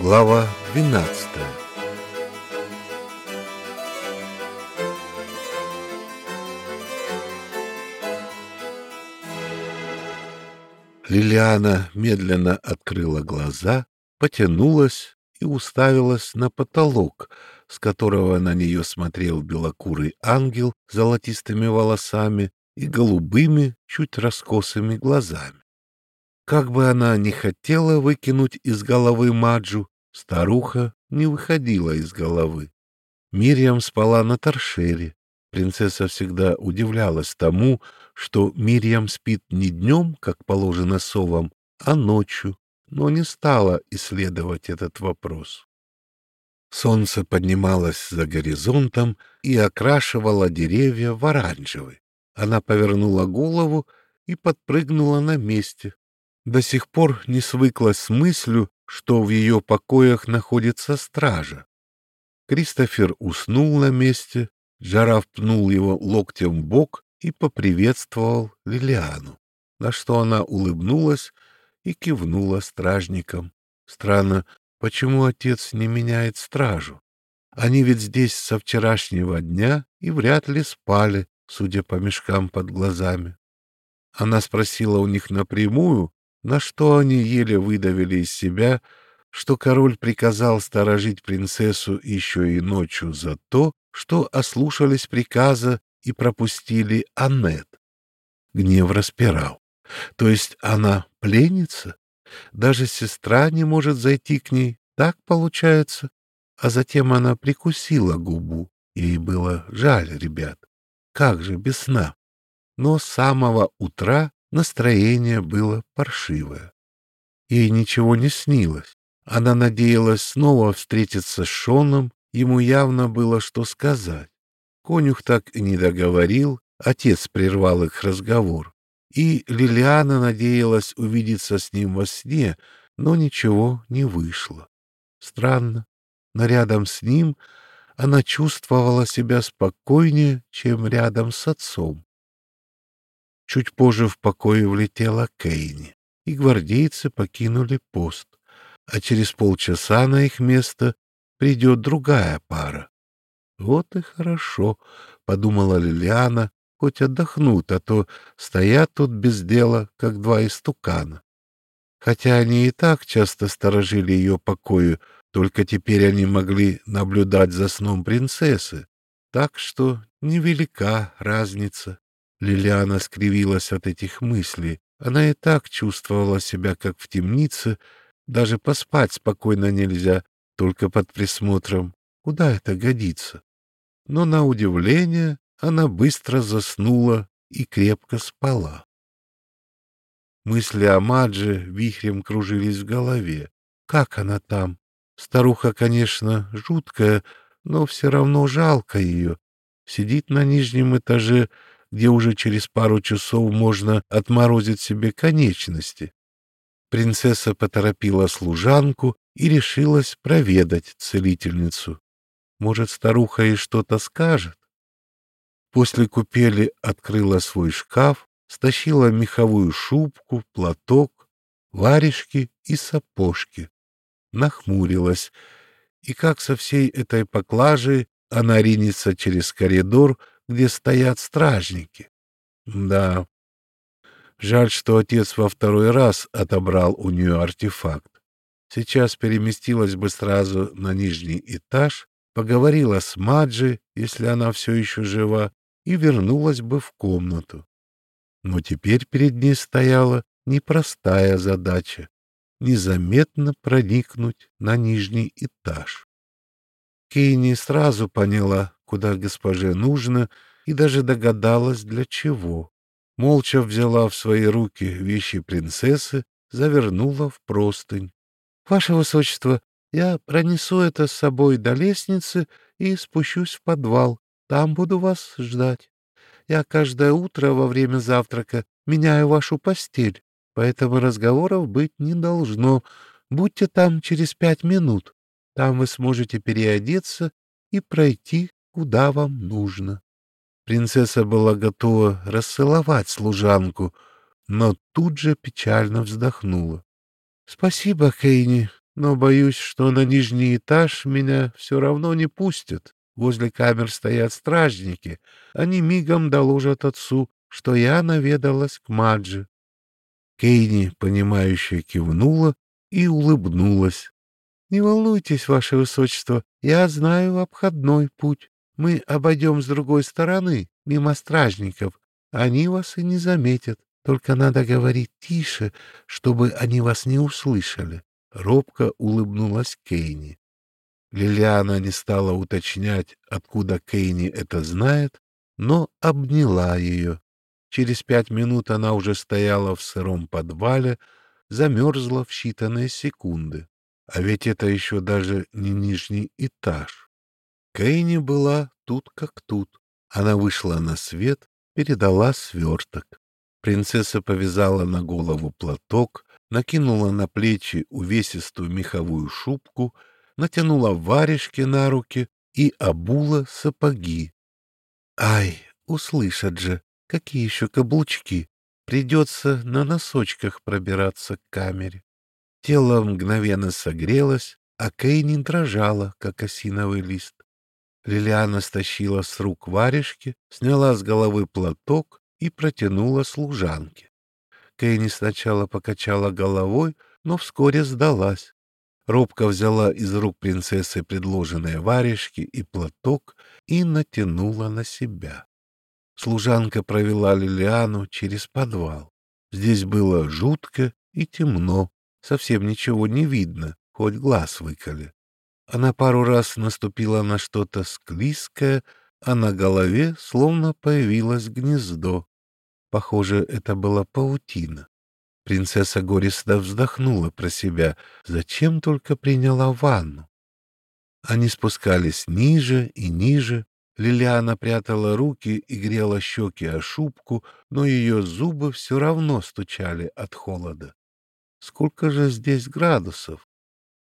Глава 12 Лилиана медленно открыла глаза, потянулась и уставилась на потолок, с которого на нее смотрел белокурый ангел с золотистыми волосами и голубыми, чуть раскосыми глазами. Как бы она ни хотела выкинуть из головы Маджу, старуха не выходила из головы. Мирьям спала на торшере. Принцесса всегда удивлялась тому, что Мирьям спит не днем, как положено совам, а ночью, но не стала исследовать этот вопрос. Солнце поднималось за горизонтом и окрашивало деревья в оранжевый. Она повернула голову и подпрыгнула на месте, до сих пор не свыклась с мыслью, что в ее покоях находится стража. Кристофер уснул на месте, Джараф пнул его локтем в бок и поприветствовал Лилиану, на что она улыбнулась и кивнула стражникам. Странно, почему отец не меняет стражу? Они ведь здесь со вчерашнего дня и вряд ли спали, судя по мешкам под глазами. Она спросила у них напрямую, на что они еле выдавили из себя, что король приказал сторожить принцессу еще и ночью за то, что ослушались приказа и пропустили Аннет. Гнев распирал. То есть она пленница? Даже сестра не может зайти к ней, так получается? А затем она прикусила губу. Ей было жаль ребят. Как же без сна? Но с самого утра Настроение было паршивое. Ей ничего не снилось. Она надеялась снова встретиться с Шоном, ему явно было что сказать. Конюх так и не договорил, отец прервал их разговор. И Лилиана надеялась увидеться с ним во сне, но ничего не вышло. Странно, но рядом с ним она чувствовала себя спокойнее, чем рядом с отцом. Чуть позже в покое влетела Кейни, и гвардейцы покинули пост, а через полчаса на их место придет другая пара. Вот и хорошо, — подумала Лилиана, — хоть отдохнут, а то стоят тут без дела, как два истукана. Хотя они и так часто сторожили ее покою, только теперь они могли наблюдать за сном принцессы, так что невелика разница. Лилиана скривилась от этих мыслей. Она и так чувствовала себя, как в темнице. Даже поспать спокойно нельзя, только под присмотром. Куда это годится? Но, на удивление, она быстро заснула и крепко спала. Мысли о Мадже вихрем кружились в голове. Как она там? Старуха, конечно, жуткая, но все равно жалко ее. Сидит на нижнем этаже где уже через пару часов можно отморозить себе конечности. Принцесса поторопила служанку и решилась проведать целительницу. Может, старуха ей что-то скажет? После купели открыла свой шкаф, стащила меховую шубку, платок, варежки и сапожки. Нахмурилась, и как со всей этой поклажей она ринется через коридор где стоят стражники. Да, жаль, что отец во второй раз отобрал у нее артефакт. Сейчас переместилась бы сразу на нижний этаж, поговорила с Маджи, если она все еще жива, и вернулась бы в комнату. Но теперь перед ней стояла непростая задача — незаметно проникнуть на нижний этаж. Кейни сразу поняла, куда госпоже нужно, и даже догадалась, для чего. Молча взяла в свои руки вещи принцессы, завернула в простынь. — Ваше Высочество, я пронесу это с собой до лестницы и спущусь в подвал. Там буду вас ждать. Я каждое утро во время завтрака меняю вашу постель, поэтому разговоров быть не должно. Будьте там через пять минут. Там вы сможете переодеться и пройти куда вам нужно. Принцесса была готова расцеловать служанку, но тут же печально вздохнула. — Спасибо, Кейни, но боюсь, что на нижний этаж меня все равно не пустят. Возле камер стоят стражники. Они мигом доложат отцу, что я наведалась к Маджи. Кейни, понимающе кивнула и улыбнулась. — Не волнуйтесь, ваше высочество, я знаю обходной путь. Мы обойдем с другой стороны, мимо стражников. Они вас и не заметят. Только надо говорить тише, чтобы они вас не услышали. Робко улыбнулась Кейни. Лилиана не стала уточнять, откуда Кейни это знает, но обняла ее. Через пять минут она уже стояла в сыром подвале, замерзла в считанные секунды. А ведь это еще даже не нижний этаж. Кейни была тут как тут. Она вышла на свет, передала сверток. Принцесса повязала на голову платок, накинула на плечи увесистую меховую шубку, натянула варежки на руки и обула сапоги. Ай, услышат же, какие еще каблучки! Придется на носочках пробираться к камере. Тело мгновенно согрелось, а Кейни дрожала, как осиновый лист. Лилиана стащила с рук варежки, сняла с головы платок и протянула служанке. Кейни сначала покачала головой, но вскоре сдалась. Робко взяла из рук принцессы предложенные варежки и платок и натянула на себя. Служанка провела Лилиану через подвал. Здесь было жутко и темно, совсем ничего не видно, хоть глаз выколи. Она пару раз наступила на что-то склизкое, а на голове словно появилось гнездо. Похоже, это была паутина. Принцесса горестно вздохнула про себя. Зачем только приняла ванну? Они спускались ниже и ниже. Лилиана прятала руки и грела щеки о шубку, но ее зубы все равно стучали от холода. Сколько же здесь градусов?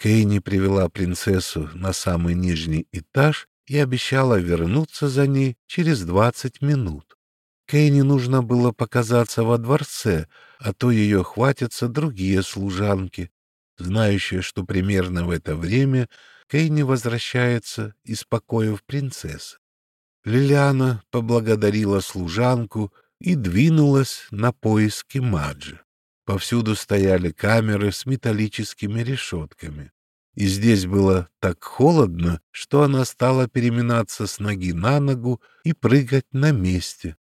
Кейни привела принцессу на самый нижний этаж и обещала вернуться за ней через двадцать минут. Кейни нужно было показаться во дворце, а то ее хватятся другие служанки, знающие, что примерно в это время Кейни возвращается из покоев принцессы. Лилиана поблагодарила служанку и двинулась на поиски Маджи. Повсюду стояли камеры с металлическими решетками. И здесь было так холодно, что она стала переминаться с ноги на ногу и прыгать на месте.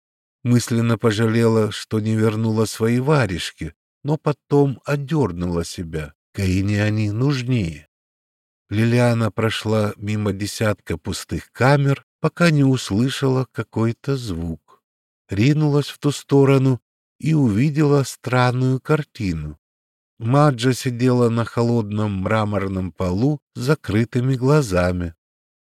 Мысленно пожалела, что не вернула свои варежки, но потом одернула себя. Каине они нужнее. Лилиана прошла мимо десятка пустых камер, пока не услышала какой-то звук. Ринулась в ту сторону и увидела странную картину. Маджа сидела на холодном мраморном полу с закрытыми глазами.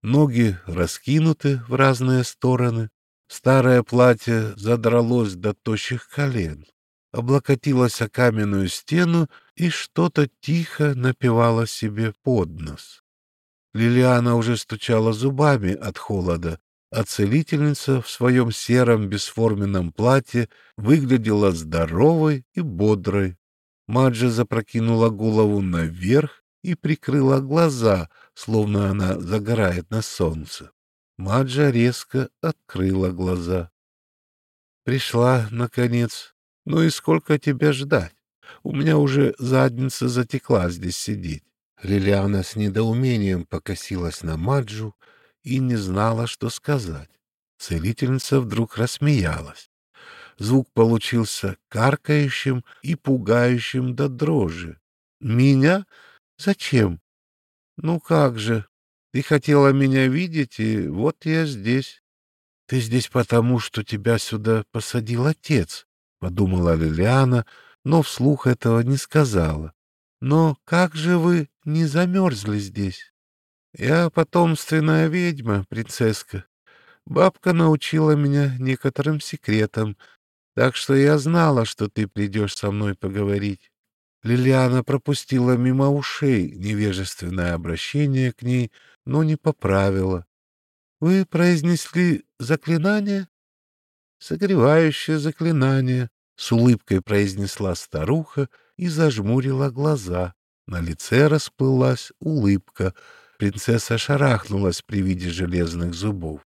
Ноги раскинуты в разные стороны, Старое платье задралось до тощих колен, облокотилось о каменную стену и что-то тихо напевало себе под нос. Лилиана уже стучала зубами от холода, а целительница в своем сером бесформенном платье выглядела здоровой и бодрой. Маджа запрокинула голову наверх и прикрыла глаза, словно она загорает на солнце. Маджа резко открыла глаза. Пришла, наконец. Ну и сколько тебя ждать? У меня уже задница затекла здесь сидеть. Лилиана с недоумением покосилась на Маджу и не знала, что сказать. Целительница вдруг рассмеялась. Звук получился каркающим и пугающим до дрожи. «Меня? Зачем? Ну как же, ты хотела меня видеть, и вот я здесь. Ты здесь потому, что тебя сюда посадил отец, — подумала Лилиана, но вслух этого не сказала. Но как же вы не замерзли здесь? Я потомственная ведьма, принцесска. Бабка научила меня некоторым секретам, так что я знала, что ты придешь со мной поговорить. Лилиана пропустила мимо ушей невежественное обращение к ней, но не поправила. — Вы произнесли заклинание? — Согревающее заклинание, — с улыбкой произнесла старуха и зажмурила глаза. На лице расплылась улыбка. Принцесса шарахнулась при виде железных зубов.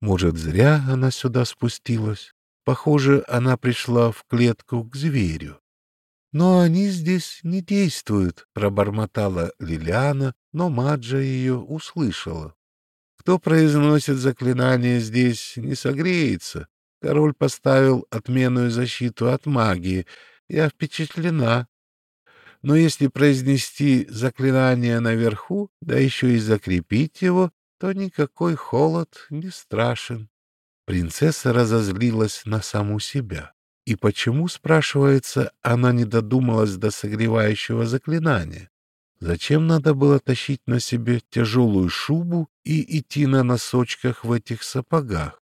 Может, зря она сюда спустилась? Похоже, она пришла в клетку к зверю. «Но они здесь не действуют», — пробормотала Лилиана, но Маджа ее услышала. «Кто произносит заклинание здесь, не согреется. Король поставил отменную защиту от магии. Я впечатлена. Но если произнести заклинание наверху, да еще и закрепить его, то никакой холод не страшен». Принцесса разозлилась на саму себя. И почему, спрашивается, она не додумалась до согревающего заклинания? Зачем надо было тащить на себе тяжелую шубу и идти на носочках в этих сапогах?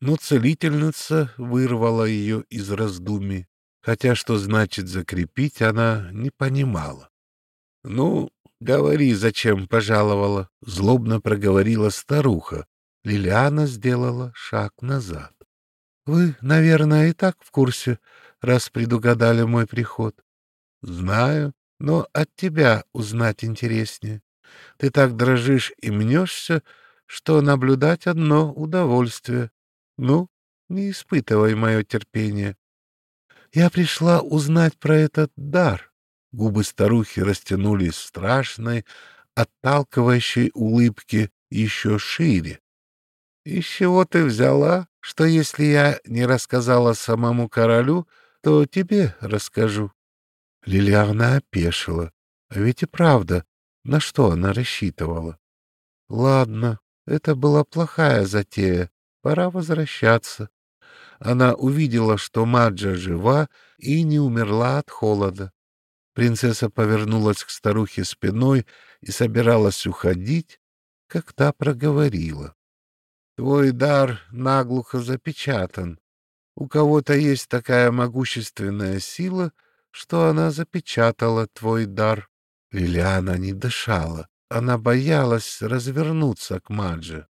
Но целительница вырвала ее из раздумий, хотя что значит закрепить, она не понимала. — Ну, говори, зачем пожаловала, — злобно проговорила старуха. Лилиана сделала шаг назад. Вы, наверное, и так в курсе, раз предугадали мой приход. Знаю, но от тебя узнать интереснее. Ты так дрожишь и мнешься, что наблюдать одно удовольствие. Ну, не испытывай мое терпение. Я пришла узнать про этот дар. Губы старухи растянулись страшной, отталкивающей улыбке еще шире. — Из чего ты взяла, что если я не рассказала самому королю, то тебе расскажу. Лилиана опешила. А ведь и правда, на что она рассчитывала? Ладно, это была плохая затея. Пора возвращаться. Она увидела, что Маджа жива и не умерла от холода. Принцесса повернулась к старухе спиной и собиралась уходить, как та проговорила. Твой дар наглухо запечатан. У кого-то есть такая могущественная сила, что она запечатала твой дар. Лилиана не дышала. Она боялась развернуться к Мадже.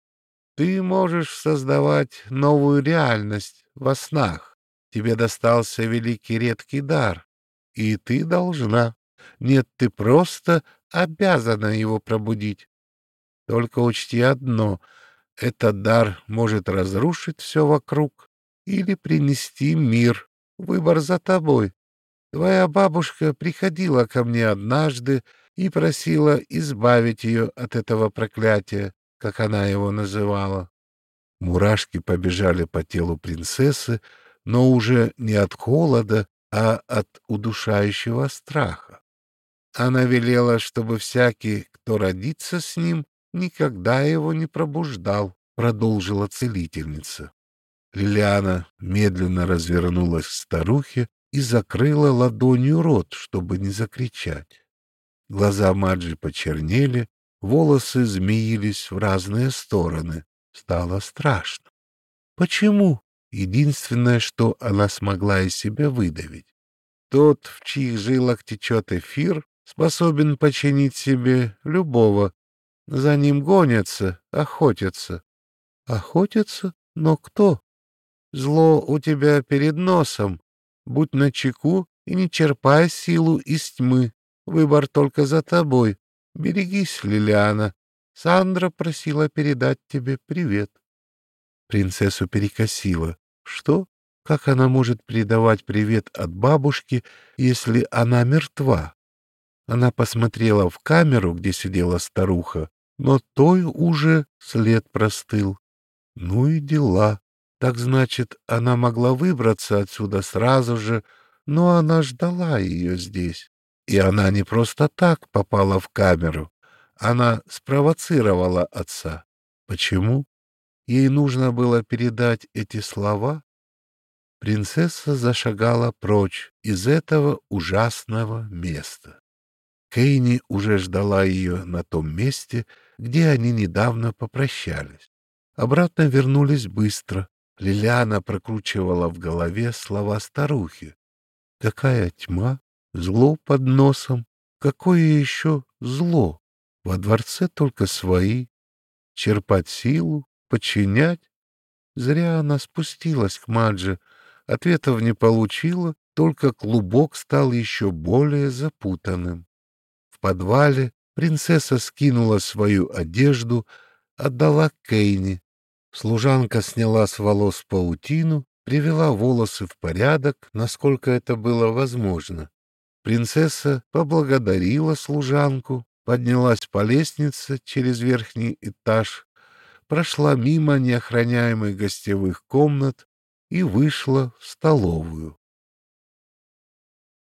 Ты можешь создавать новую реальность во снах. Тебе достался великий редкий дар. И ты должна. Нет, ты просто обязана его пробудить. Только учти одно — этот дар может разрушить все вокруг или принести мир. Выбор за тобой. Твоя бабушка приходила ко мне однажды и просила избавить ее от этого проклятия, как она его называла. Мурашки побежали по телу принцессы, но уже не от холода, а от удушающего страха. Она велела, чтобы всякий, кто родится с ним, никогда его не пробуждал, — продолжила целительница. Лилиана медленно развернулась к старухе и закрыла ладонью рот, чтобы не закричать. Глаза Маджи почернели, волосы змеились в разные стороны. Стало страшно. Почему? Единственное, что она смогла из себя выдавить. Тот, в чьих жилах течет эфир, способен починить себе любого, за ним гонятся, охотятся. Охотятся? Но кто? Зло у тебя перед носом. Будь начеку и не черпай силу из тьмы. Выбор только за тобой. Берегись, Лилиана. Сандра просила передать тебе привет. Принцессу перекосила. Что? Как она может передавать привет от бабушки, если она мертва? Она посмотрела в камеру, где сидела старуха, но той уже след простыл. Ну и дела. Так значит, она могла выбраться отсюда сразу же, но она ждала ее здесь. И она не просто так попала в камеру. Она спровоцировала отца. Почему? Ей нужно было передать эти слова? Принцесса зашагала прочь из этого ужасного места. Кейни уже ждала ее на том месте, где они недавно попрощались. Обратно вернулись быстро. Лилиана прокручивала в голове слова старухи. Какая тьма, зло под носом. Какое еще зло? Во дворце только свои. Черпать силу, подчинять. Зря она спустилась к Мадже. Ответов не получила, только клубок стал еще более запутанным. В подвале принцесса скинула свою одежду, отдала Кейни. Служанка сняла с волос паутину, привела волосы в порядок, насколько это было возможно. Принцесса поблагодарила служанку, поднялась по лестнице через верхний этаж, прошла мимо неохраняемых гостевых комнат и вышла в столовую.